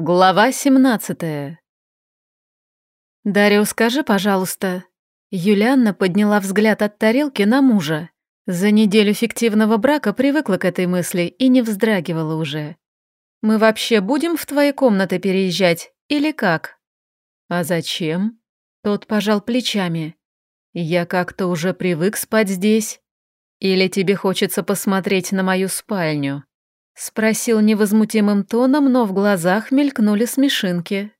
Глава 17 «Дарио, скажи, пожалуйста». Юлианна подняла взгляд от тарелки на мужа. За неделю фиктивного брака привыкла к этой мысли и не вздрагивала уже. «Мы вообще будем в твои комнаты переезжать или как?» «А зачем?» Тот пожал плечами. «Я как-то уже привык спать здесь. Или тебе хочется посмотреть на мою спальню?» Спросил невозмутимым тоном, но в глазах мелькнули смешинки.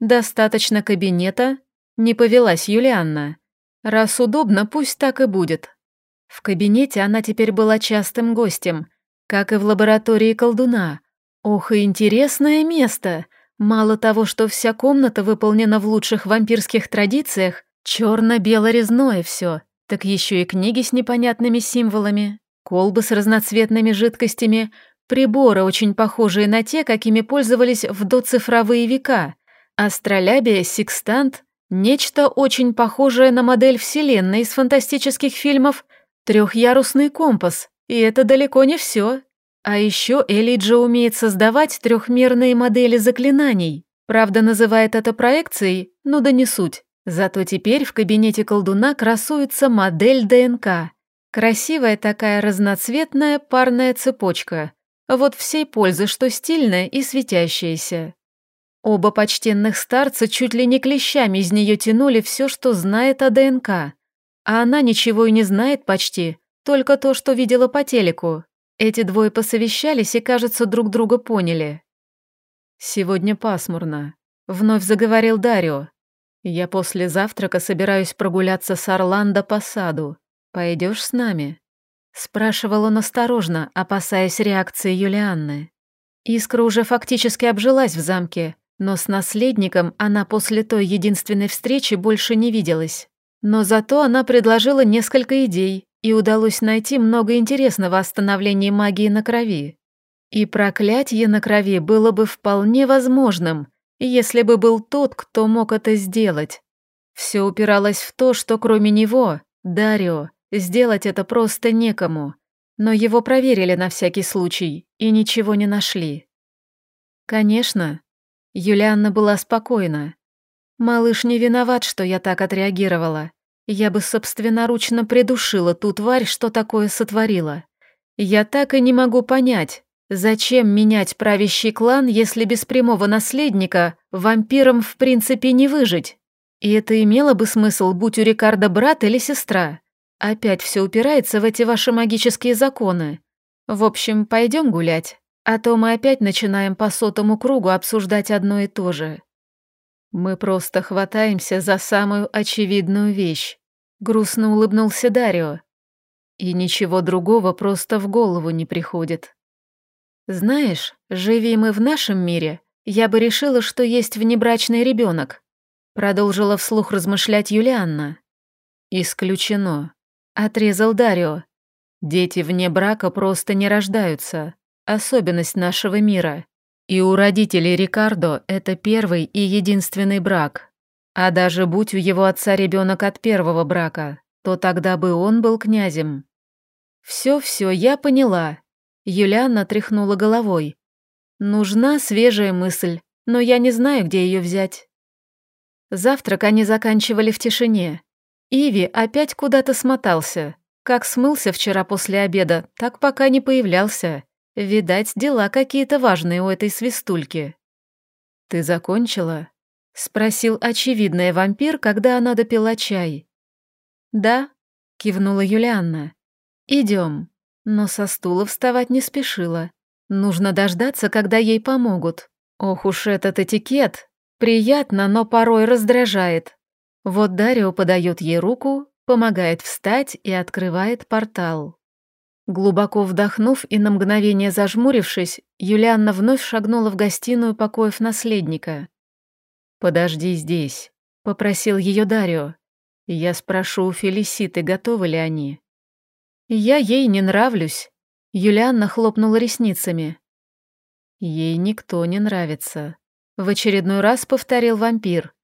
«Достаточно кабинета?» Не повелась Юлианна. «Раз удобно, пусть так и будет». В кабинете она теперь была частым гостем, как и в лаборатории колдуна. Ох, и интересное место! Мало того, что вся комната выполнена в лучших вампирских традициях, черно-бело-резное все, так еще и книги с непонятными символами, колбы с разноцветными жидкостями, Приборы, очень похожие на те, какими пользовались в доцифровые века. Астролябия, секстант, нечто очень похожее на модель Вселенной из фантастических фильмов, трехярусный компас, и это далеко не все. А еще Элиджа умеет создавать трехмерные модели заклинаний. Правда, называет это проекцией, но да не суть. Зато теперь в кабинете колдуна красуется модель ДНК. Красивая такая разноцветная парная цепочка. Вот всей пользы, что стильная и светящаяся. Оба почтенных старца чуть ли не клещами из нее тянули все, что знает о ДНК. А она ничего и не знает почти, только то, что видела по телеку. Эти двое посовещались и, кажется, друг друга поняли. «Сегодня пасмурно», — вновь заговорил Дарио. «Я после завтрака собираюсь прогуляться с Орландо по саду. Пойдешь с нами?» Спрашивал он осторожно, опасаясь реакции Юлианны. Искра уже фактически обжилась в замке, но с наследником она после той единственной встречи больше не виделась. Но зато она предложила несколько идей, и удалось найти много интересного о становлении магии на крови. И проклятие на крови было бы вполне возможным, если бы был тот, кто мог это сделать. Все упиралось в то, что кроме него, Дарио, Сделать это просто некому, но его проверили на всякий случай и ничего не нашли. Конечно, Юлианна была спокойна. Малыш не виноват, что я так отреагировала. Я бы собственноручно придушила ту тварь, что такое сотворила. Я так и не могу понять, зачем менять правящий клан, если без прямого наследника вампирам в принципе не выжить. И это имело бы смысл, будь у Рикардо брат или сестра. Опять все упирается в эти ваши магические законы. В общем, пойдем гулять, а то мы опять начинаем по сотому кругу обсуждать одно и то же. Мы просто хватаемся за самую очевидную вещь. Грустно улыбнулся Дарио. И ничего другого просто в голову не приходит. Знаешь, живи мы в нашем мире, я бы решила, что есть внебрачный ребенок. Продолжила вслух размышлять Юлианна. Исключено. Отрезал Дарио. Дети вне брака просто не рождаются. Особенность нашего мира. И у родителей Рикардо это первый и единственный брак. А даже будь у его отца ребенок от первого брака, то тогда бы он был князем. Все-все, я поняла. Юлианна тряхнула головой. Нужна свежая мысль, но я не знаю, где ее взять. Завтрак они заканчивали в тишине. Иви опять куда-то смотался. Как смылся вчера после обеда, так пока не появлялся. Видать, дела какие-то важные у этой свистульки. «Ты закончила?» — спросил очевидный вампир, когда она допила чай. «Да», — кивнула Юлианна. Идем. Но со стула вставать не спешила. Нужно дождаться, когда ей помогут. Ох уж этот этикет. Приятно, но порой раздражает. Вот Дарио подает ей руку, помогает встать и открывает портал. Глубоко вдохнув и на мгновение зажмурившись, Юлианна вновь шагнула в гостиную покоев наследника. «Подожди здесь», — попросил ее Дарио. «Я спрошу у Фелиситы, готовы ли они». «Я ей не нравлюсь», — Юлианна хлопнула ресницами. «Ей никто не нравится», — в очередной раз повторил вампир.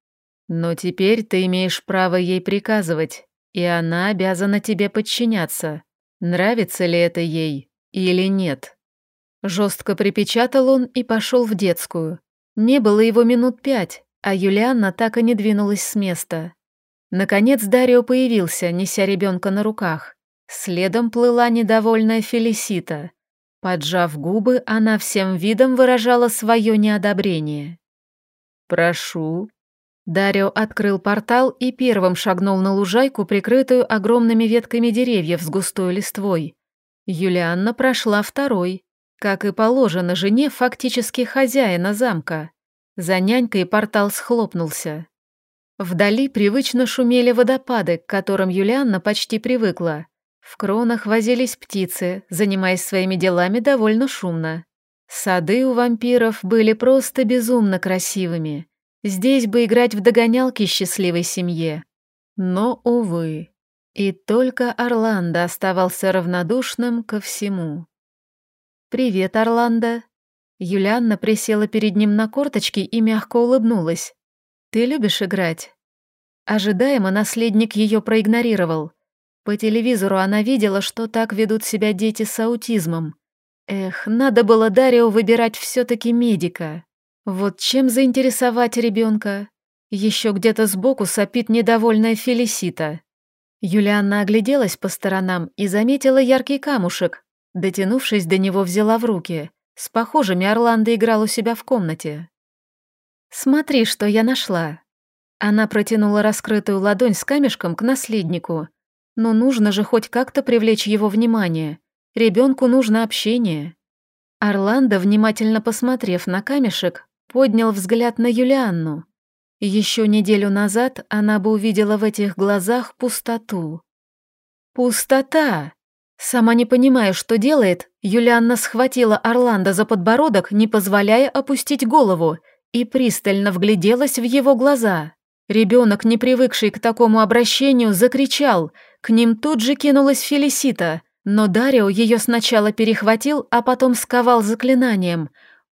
Но теперь ты имеешь право ей приказывать, и она обязана тебе подчиняться. Нравится ли это ей или нет? Жестко припечатал он и пошел в детскую. Не было его минут пять, а Юлианна так и не двинулась с места. Наконец Дарио появился, неся ребенка на руках. Следом плыла недовольная Фелисита. Поджав губы, она всем видом выражала свое неодобрение. «Прошу». Дарио открыл портал и первым шагнул на лужайку, прикрытую огромными ветками деревьев с густой листвой. Юлианна прошла второй, как и положено жене фактически хозяина замка. За нянькой портал схлопнулся. Вдали привычно шумели водопады, к которым Юлианна почти привыкла. В кронах возились птицы, занимаясь своими делами довольно шумно. Сады у вампиров были просто безумно красивыми. Здесь бы играть в догонялки счастливой семье. Но, увы, и только Орландо оставался равнодушным ко всему. «Привет, Орландо!» Юлианна присела перед ним на корточки и мягко улыбнулась. «Ты любишь играть?» Ожидаемо наследник ее проигнорировал. По телевизору она видела, что так ведут себя дети с аутизмом. Эх, надо было Дарио выбирать все-таки медика. Вот чем заинтересовать ребенка? Еще где-то сбоку сопит недовольная Фелисита. Юлианна огляделась по сторонам и заметила яркий камушек. Дотянувшись до него, взяла в руки. С похожими Орландо играл у себя в комнате. «Смотри, что я нашла». Она протянула раскрытую ладонь с камешком к наследнику. Но нужно же хоть как-то привлечь его внимание. Ребенку нужно общение. Орландо, внимательно посмотрев на камешек, поднял взгляд на Юлианну. Еще неделю назад она бы увидела в этих глазах пустоту. Пустота! Сама не понимая, что делает, Юлианна схватила Орландо за подбородок, не позволяя опустить голову, и пристально вгляделась в его глаза. Ребенок, не привыкший к такому обращению, закричал. К ним тут же кинулась Фелисита, но Дарио ее сначала перехватил, а потом сковал заклинанием.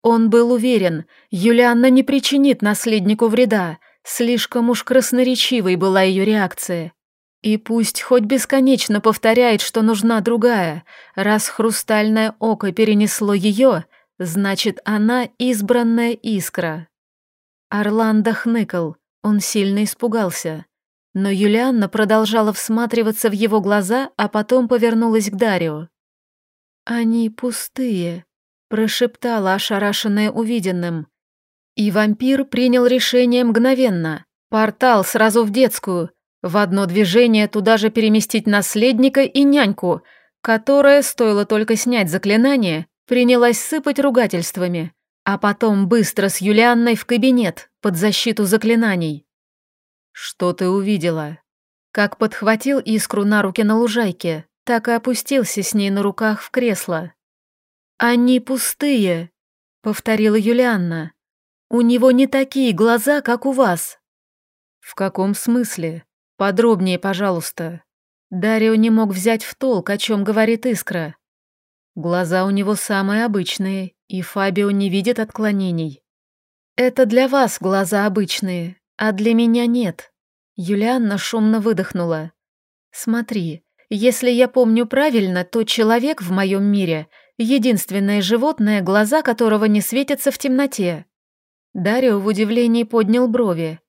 Он был уверен, Юлианна не причинит наследнику вреда, слишком уж красноречивой была ее реакция. И пусть хоть бесконечно повторяет, что нужна другая, раз хрустальное око перенесло ее, значит, она избранная искра. Орландо хныкал, он сильно испугался. Но Юлианна продолжала всматриваться в его глаза, а потом повернулась к Дарио. «Они пустые», — прошептала ошарашенная увиденным. И вампир принял решение мгновенно. Портал сразу в детскую. В одно движение туда же переместить наследника и няньку, которая, стоило только снять заклинание, принялась сыпать ругательствами а потом быстро с Юлианной в кабинет под защиту заклинаний. «Что ты увидела?» Как подхватил искру на руки на лужайке, так и опустился с ней на руках в кресло. «Они пустые», — повторила Юлианна. «У него не такие глаза, как у вас». «В каком смысле? Подробнее, пожалуйста». Дарио не мог взять в толк, о чем говорит Искра. Глаза у него самые обычные, и Фабио не видит отклонений. Это для вас глаза обычные, а для меня нет. Юлианна шумно выдохнула. Смотри, если я помню правильно, то человек в моем мире — единственное животное, глаза которого не светятся в темноте. Дарио в удивлении поднял брови.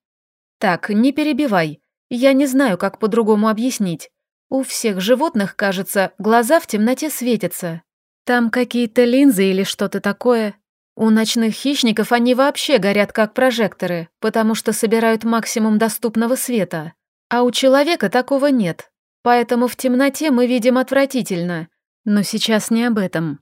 Так, не перебивай. Я не знаю, как по-другому объяснить. У всех животных, кажется, глаза в темноте светятся. Там какие-то линзы или что-то такое. У ночных хищников они вообще горят как прожекторы, потому что собирают максимум доступного света. А у человека такого нет. Поэтому в темноте мы видим отвратительно. Но сейчас не об этом.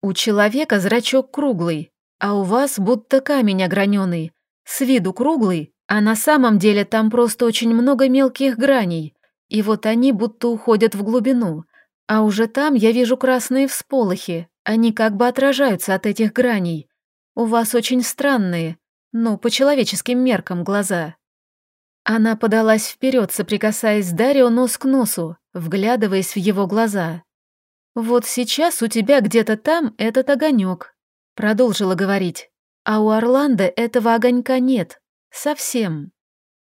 У человека зрачок круглый, а у вас будто камень ограненный. С виду круглый, а на самом деле там просто очень много мелких граней. И вот они будто уходят в глубину. А уже там я вижу красные всполохи, они как бы отражаются от этих граней. У вас очень странные, ну, по человеческим меркам, глаза». Она подалась вперед, соприкасаясь с Дарио нос к носу, вглядываясь в его глаза. «Вот сейчас у тебя где-то там этот огонек», — продолжила говорить. «А у Орландо этого огонька нет. Совсем».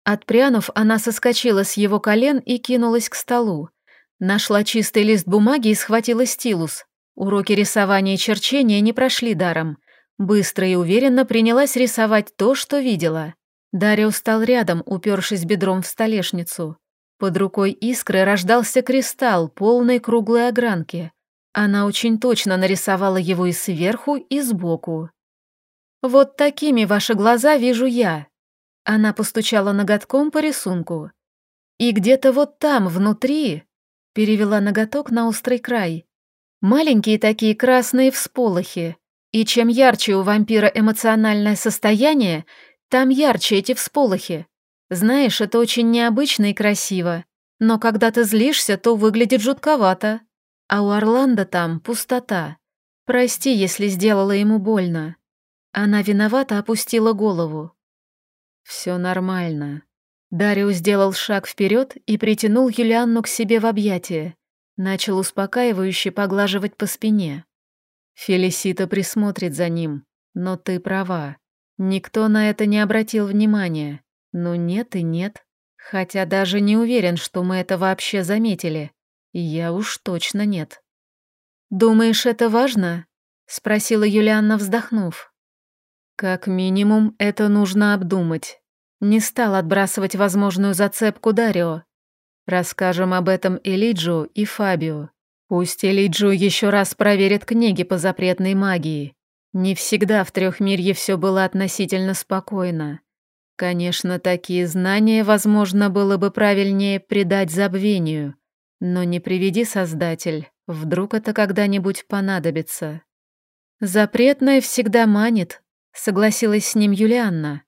Отпрянув, она соскочила с его колен и кинулась к столу. Нашла чистый лист бумаги и схватила стилус. Уроки рисования и черчения не прошли даром. Быстро и уверенно принялась рисовать то, что видела. Дарья устал рядом, упершись бедром в столешницу. Под рукой искры рождался кристалл полной круглой огранки. Она очень точно нарисовала его и сверху, и сбоку. «Вот такими ваши глаза вижу я». Она постучала ноготком по рисунку. «И где-то вот там, внутри...» Перевела ноготок на острый край. «Маленькие такие красные всполохи. И чем ярче у вампира эмоциональное состояние, там ярче эти всполохи. Знаешь, это очень необычно и красиво. Но когда ты злишься, то выглядит жутковато. А у Орландо там пустота. Прости, если сделала ему больно. Она виновато опустила голову. Все нормально. Дарио сделал шаг вперед и притянул Юлианну к себе в объятия. Начал успокаивающе поглаживать по спине. Фелисита присмотрит за ним, но ты права. Никто на это не обратил внимания. Ну нет и нет. Хотя даже не уверен, что мы это вообще заметили. Я уж точно нет. «Думаешь, это важно?» — спросила Юлианна, вздохнув. «Как минимум, это нужно обдумать. Не стал отбрасывать возможную зацепку Дарио. Расскажем об этом Элиджу и Фабио. Пусть Элиджу еще раз проверит книги по запретной магии. Не всегда в Трехмирье все было относительно спокойно. Конечно, такие знания, возможно, было бы правильнее предать забвению, но не приведи, Создатель, вдруг это когда-нибудь понадобится. Запретное всегда манит, согласилась с ним Юлианна.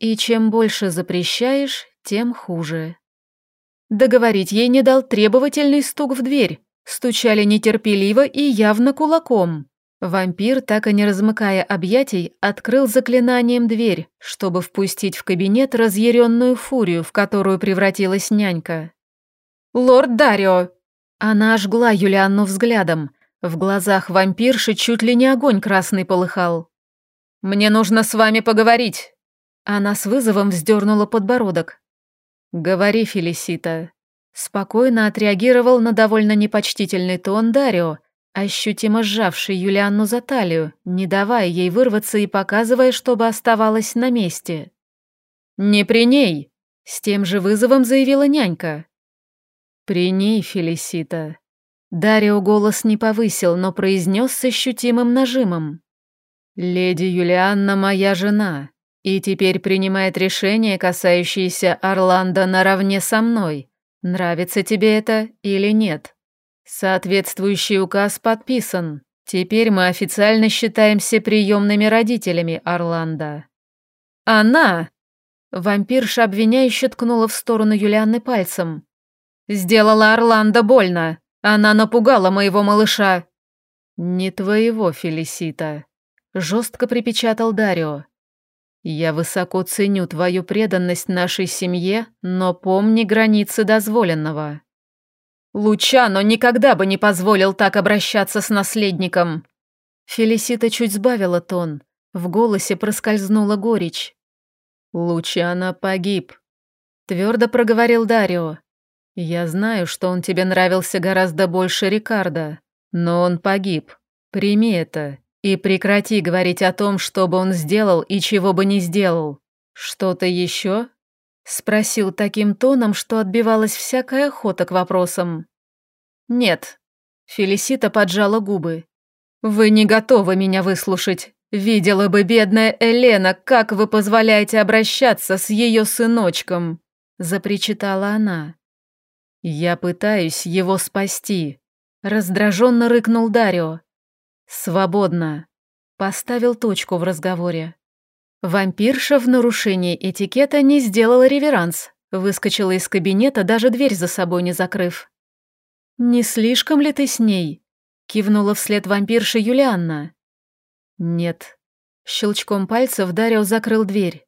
И чем больше запрещаешь, тем хуже. Договорить ей не дал требовательный стук в дверь. Стучали нетерпеливо и явно кулаком. Вампир, так и не размыкая объятий, открыл заклинанием дверь, чтобы впустить в кабинет разъяренную фурию, в которую превратилась нянька. «Лорд Дарио!» Она ожгла Юлианну взглядом. В глазах вампирши чуть ли не огонь красный полыхал. «Мне нужно с вами поговорить!» Она с вызовом вздернула подбородок. «Говори, Фелисита». Спокойно отреагировал на довольно непочтительный тон Дарио, ощутимо сжавший Юлианну за талию, не давая ей вырваться и показывая, чтобы оставалась на месте. «Не при ней!» — с тем же вызовом заявила нянька. «При ней, Фелисита». Дарио голос не повысил, но произнес с ощутимым нажимом. «Леди Юлианна моя жена, и теперь принимает решение, касающееся Орландо наравне со мной. Нравится тебе это или нет? Соответствующий указ подписан. Теперь мы официально считаемся приемными родителями Орландо». «Она!» Вампирша обвиняюще ткнула в сторону Юлианны пальцем. Сделала Орландо больно. Она напугала моего малыша. Не твоего, Фелисита. Жестко припечатал Дарио. Я высоко ценю твою преданность нашей семье, но помни границы дозволенного. Лучано никогда бы не позволил так обращаться с наследником. Фелисита чуть сбавила тон. В голосе проскользнула горечь. Лучано погиб. Твердо проговорил Дарио. «Я знаю, что он тебе нравился гораздо больше Рикардо, но он погиб. Прими это и прекрати говорить о том, что бы он сделал и чего бы не сделал. Что-то еще?» Спросил таким тоном, что отбивалась всякая охота к вопросам. «Нет». Фелисита поджала губы. «Вы не готовы меня выслушать. Видела бы бедная Элена, как вы позволяете обращаться с ее сыночком», запричитала она. «Я пытаюсь его спасти», — раздраженно рыкнул Дарио. «Свободно», — поставил точку в разговоре. Вампирша в нарушении этикета не сделала реверанс, выскочила из кабинета, даже дверь за собой не закрыв. «Не слишком ли ты с ней?» — кивнула вслед вампирша Юлианна. «Нет». Щелчком пальцев Дарио закрыл дверь.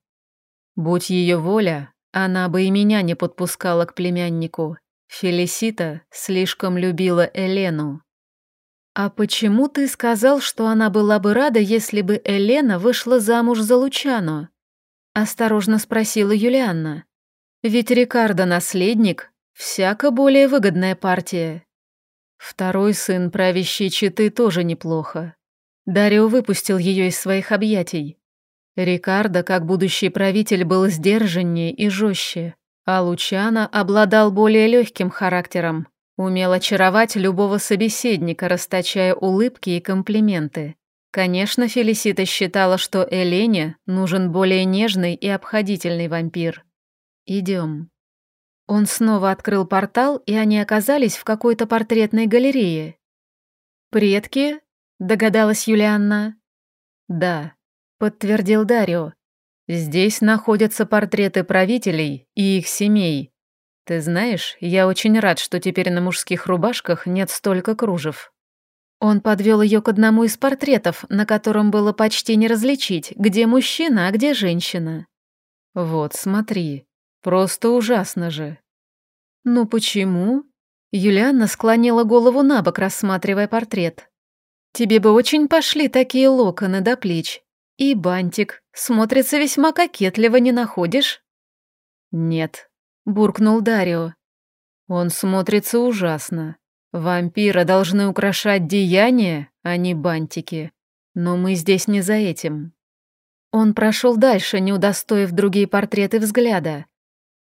Будь ее воля, она бы и меня не подпускала к племяннику. Фелисита слишком любила Элену. «А почему ты сказал, что она была бы рада, если бы Элена вышла замуж за Лучано?» — осторожно спросила Юлианна. «Ведь Рикардо наследник, всяко более выгодная партия. Второй сын правящей четы тоже неплохо». Дарио выпустил ее из своих объятий. Рикардо, как будущий правитель, был сдержаннее и жестче, а Лучано обладал более легким характером, умел очаровать любого собеседника, расточая улыбки и комплименты. Конечно, Фелисита считала, что Элене нужен более нежный и обходительный вампир. Идем. Он снова открыл портал, и они оказались в какой-то портретной галерее. «Предки?» — догадалась Юлианна. «Да», — подтвердил Дарио. «Здесь находятся портреты правителей и их семей. Ты знаешь, я очень рад, что теперь на мужских рубашках нет столько кружев». Он подвел ее к одному из портретов, на котором было почти не различить, где мужчина, а где женщина. «Вот, смотри, просто ужасно же». «Ну почему?» Юлианна склонила голову на бок, рассматривая портрет. «Тебе бы очень пошли такие локоны до плеч. И бантик. Смотрится весьма кокетливо, не находишь?» «Нет», — буркнул Дарио. «Он смотрится ужасно. Вампира должны украшать деяния, а не бантики. Но мы здесь не за этим. Он прошел дальше, не удостоив другие портреты взгляда.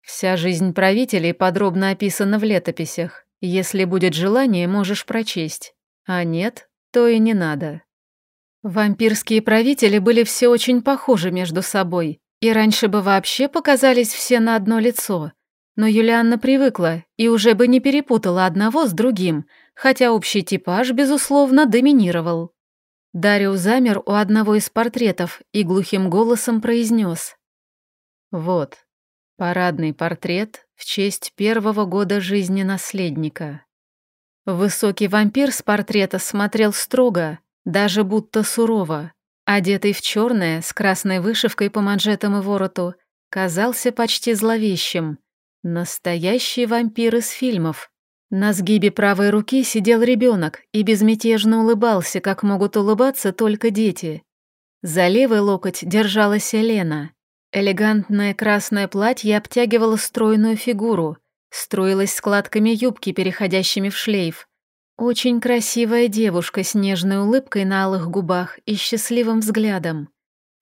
Вся жизнь правителей подробно описана в летописях. Если будет желание, можешь прочесть. А нет, то и не надо. Вампирские правители были все очень похожи между собой, и раньше бы вообще показались все на одно лицо — но Юлианна привыкла и уже бы не перепутала одного с другим, хотя общий типаж, безусловно, доминировал. Дарио замер у одного из портретов и глухим голосом произнес. «Вот, парадный портрет в честь первого года жизни наследника». Высокий вампир с портрета смотрел строго, даже будто сурово. Одетый в черное, с красной вышивкой по манжетам и вороту, казался почти зловещим, Настоящий вампир из фильмов. На сгибе правой руки сидел ребенок и безмятежно улыбался, как могут улыбаться только дети. За левый локоть держалась Елена. Элегантное красное платье обтягивало стройную фигуру, строилось складками юбки, переходящими в шлейф. Очень красивая девушка с нежной улыбкой на алых губах и счастливым взглядом.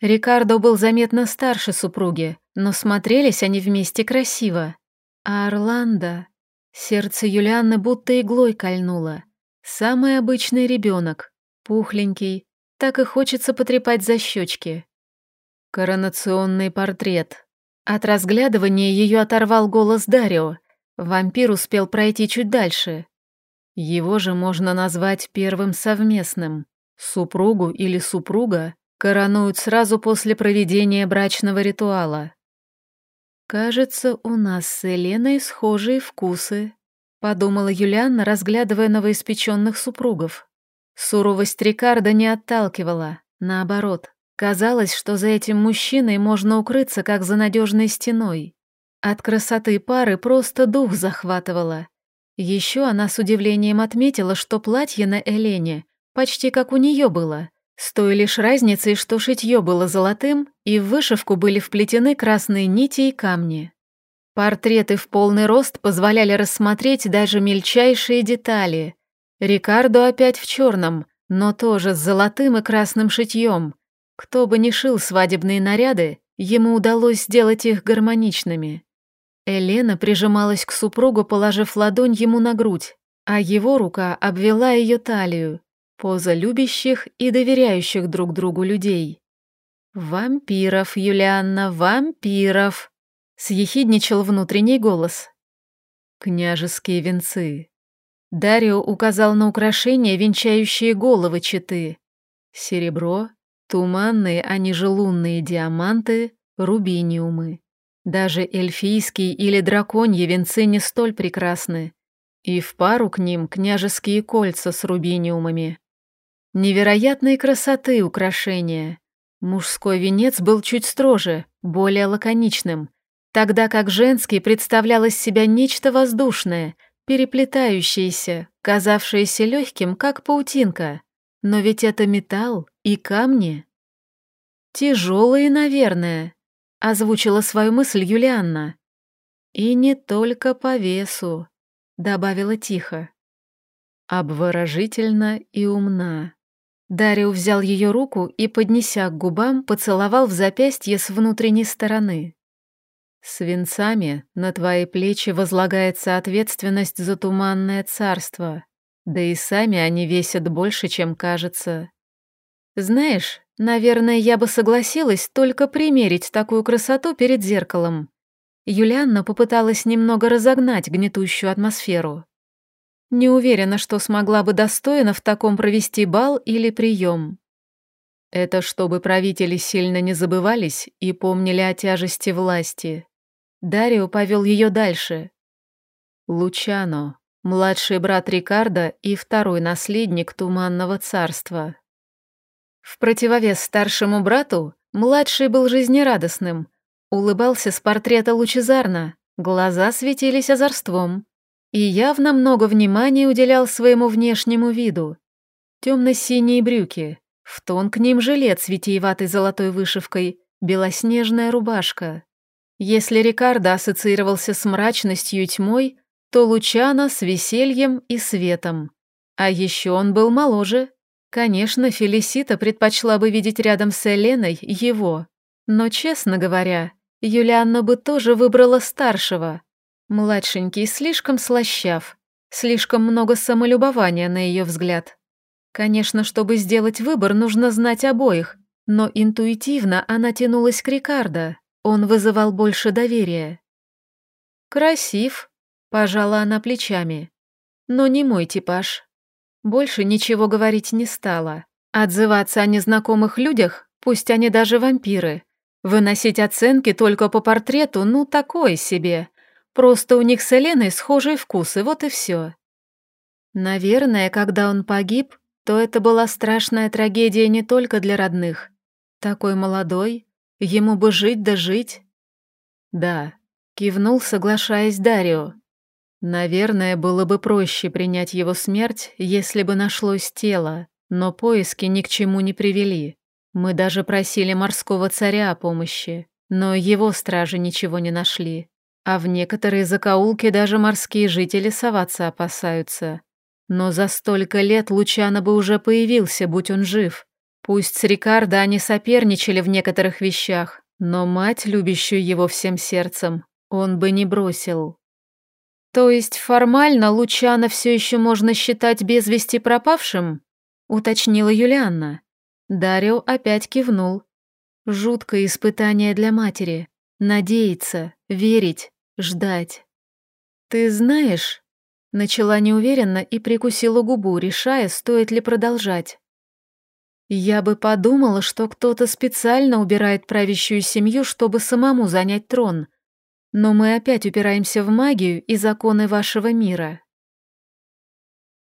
Рикардо был заметно старше супруги, но смотрелись они вместе красиво. А Орландо... Сердце Юлианны будто иглой кольнуло. Самый обычный ребенок, пухленький, так и хочется потрепать за щечки. Коронационный портрет. От разглядывания ее оторвал голос Дарио. Вампир успел пройти чуть дальше. Его же можно назвать первым совместным. Супругу или супруга коронуют сразу после проведения брачного ритуала. «Кажется, у нас с Еленой схожие вкусы», — подумала Юлианна, разглядывая новоиспеченных супругов. Суровость Рикардо не отталкивала, наоборот. Казалось, что за этим мужчиной можно укрыться, как за надежной стеной. От красоты пары просто дух захватывала. Еще она с удивлением отметила, что платье на Элене почти как у нее было, с той лишь разницей, что шитье было золотым, и в вышивку были вплетены красные нити и камни. Портреты в полный рост позволяли рассмотреть даже мельчайшие детали. Рикардо опять в черном, но тоже с золотым и красным шитьем. Кто бы ни шил свадебные наряды, ему удалось сделать их гармоничными. Елена прижималась к супругу, положив ладонь ему на грудь, а его рука обвела ее талию, Поза любящих и доверяющих друг другу людей. «Вампиров, Юлианна, вампиров!» — съехидничал внутренний голос. «Княжеские венцы». Дарио указал на украшения, венчающие головы читы. Серебро, туманные, а не же лунные диаманты, рубиниумы. Даже эльфийские или драконьи венцы не столь прекрасны. И в пару к ним княжеские кольца с рубиниумами. Невероятной красоты украшения. Мужской венец был чуть строже, более лаконичным, тогда как женский представлял из себя нечто воздушное, переплетающееся, казавшееся легким, как паутинка. Но ведь это металл и камни. Тяжелые, наверное, озвучила свою мысль Юлианна. И не только по весу, добавила тихо. Обворожительно и умна. Дарио взял ее руку и, поднеся к губам, поцеловал в запястье с внутренней стороны. «Свинцами на твои плечи возлагается ответственность за туманное царство, да и сами они весят больше, чем кажется. Знаешь, наверное, я бы согласилась только примерить такую красоту перед зеркалом». Юлианна попыталась немного разогнать гнетущую атмосферу. Не уверена, что смогла бы достойно в таком провести бал или прием. Это чтобы правители сильно не забывались и помнили о тяжести власти. Дарио повел ее дальше. Лучано, младший брат Рикардо и второй наследник Туманного царства. В противовес старшему брату, младший был жизнерадостным, улыбался с портрета лучезарно, глаза светились озорством и явно много внимания уделял своему внешнему виду. Темно-синие брюки, в тон к ним жилет с витиеватой золотой вышивкой, белоснежная рубашка. Если Рикардо ассоциировался с мрачностью и тьмой, то Лучано с весельем и светом. А еще он был моложе. Конечно, Фелисита предпочла бы видеть рядом с Эленой его. Но, честно говоря, Юлианна бы тоже выбрала старшего, Младшенький слишком слащав, слишком много самолюбования на ее взгляд. Конечно, чтобы сделать выбор, нужно знать обоих, но интуитивно она тянулась к Рикардо, он вызывал больше доверия. «Красив», — пожала она плечами, — «но не мой типаж». Больше ничего говорить не стала. Отзываться о незнакомых людях, пусть они даже вампиры. Выносить оценки только по портрету, ну, такое себе. Просто у них с Еленой схожие вкусы, вот и все. Наверное, когда он погиб, то это была страшная трагедия не только для родных. Такой молодой, ему бы жить да жить. Да, кивнул, соглашаясь Дарио. Наверное, было бы проще принять его смерть, если бы нашлось тело, но поиски ни к чему не привели. Мы даже просили морского царя о помощи, но его стражи ничего не нашли. А в некоторые закоулки даже морские жители соваться опасаются. Но за столько лет Лучано бы уже появился, будь он жив. Пусть с Рикардо они соперничали в некоторых вещах, но мать, любящую его всем сердцем, он бы не бросил. То есть формально Лучано все еще можно считать без вести пропавшим? Уточнила Юлианна. Дарио опять кивнул. Жуткое испытание для матери. Надеяться, верить, ждать. «Ты знаешь...» Начала неуверенно и прикусила губу, решая, стоит ли продолжать. «Я бы подумала, что кто-то специально убирает правящую семью, чтобы самому занять трон. Но мы опять упираемся в магию и законы вашего мира.